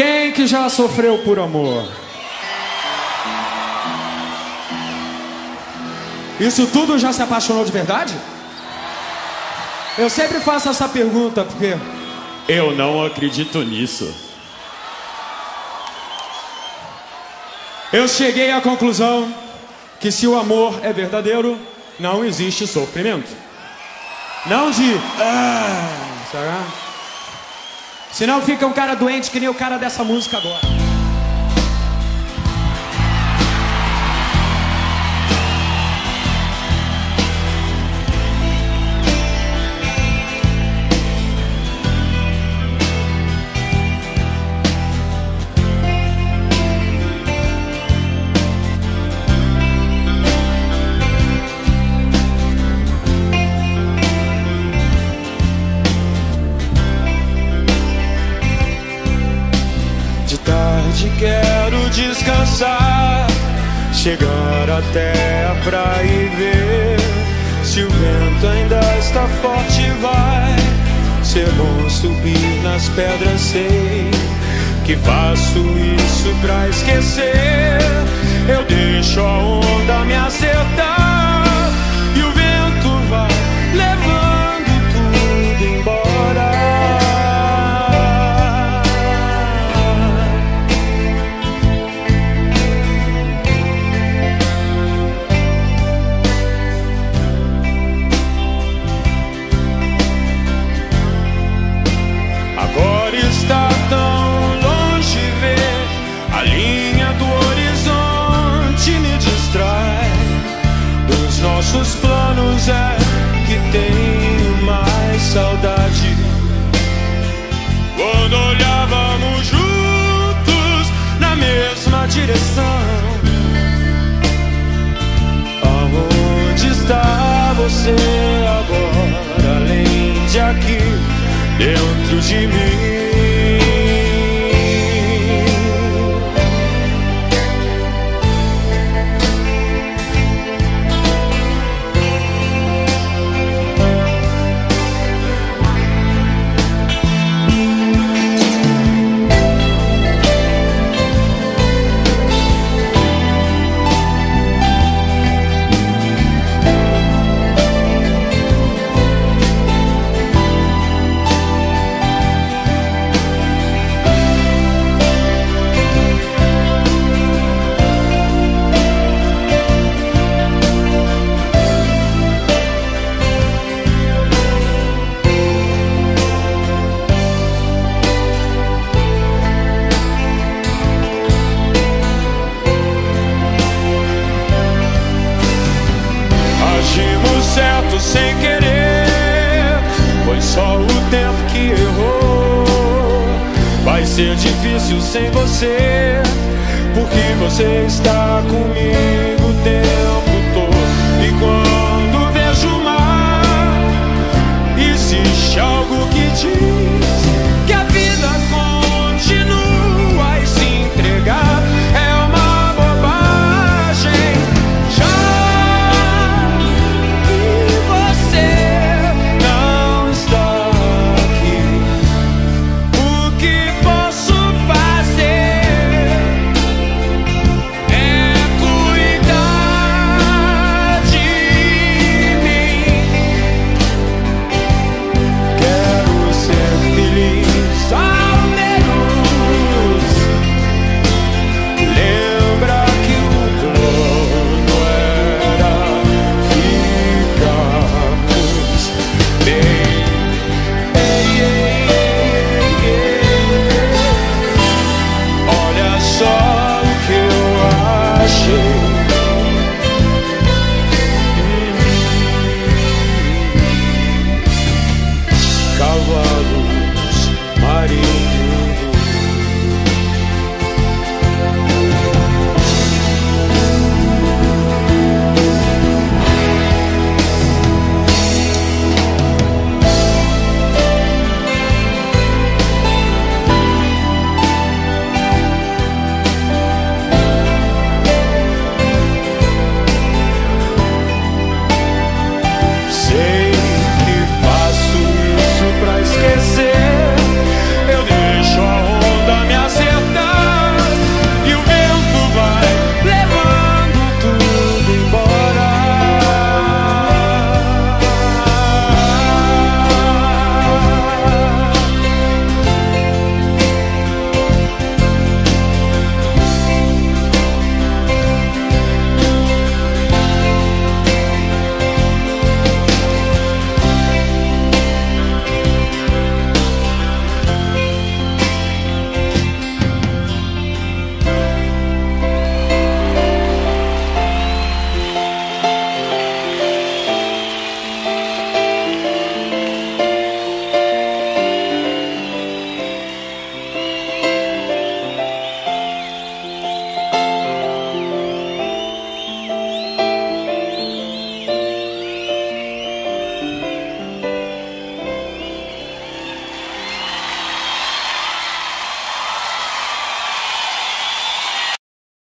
Quem que já sofreu por amor? Isso tudo já se apaixonou de verdade? Eu sempre faço essa pergunta porque Eu não acredito nisso. eu cheguei à conclusão que se o amor é verdadeiro, não existe sofrimento. Não de. Ah, será? Senão fica um cara doente que nem o cara dessa música agora. Tarde quero descansar, chegar até a praia e ver se o vento ainda está forte. Vai ser bom subir nas pedras, sei que faço isso pra esquecer. Eu deixo a onda me acertar nossos planos é que tenho mais saudade quando olhávamos juntos na mesma direção aonde está você agora além de aqui dentro de mim. Difícil sem você, porque você está comigo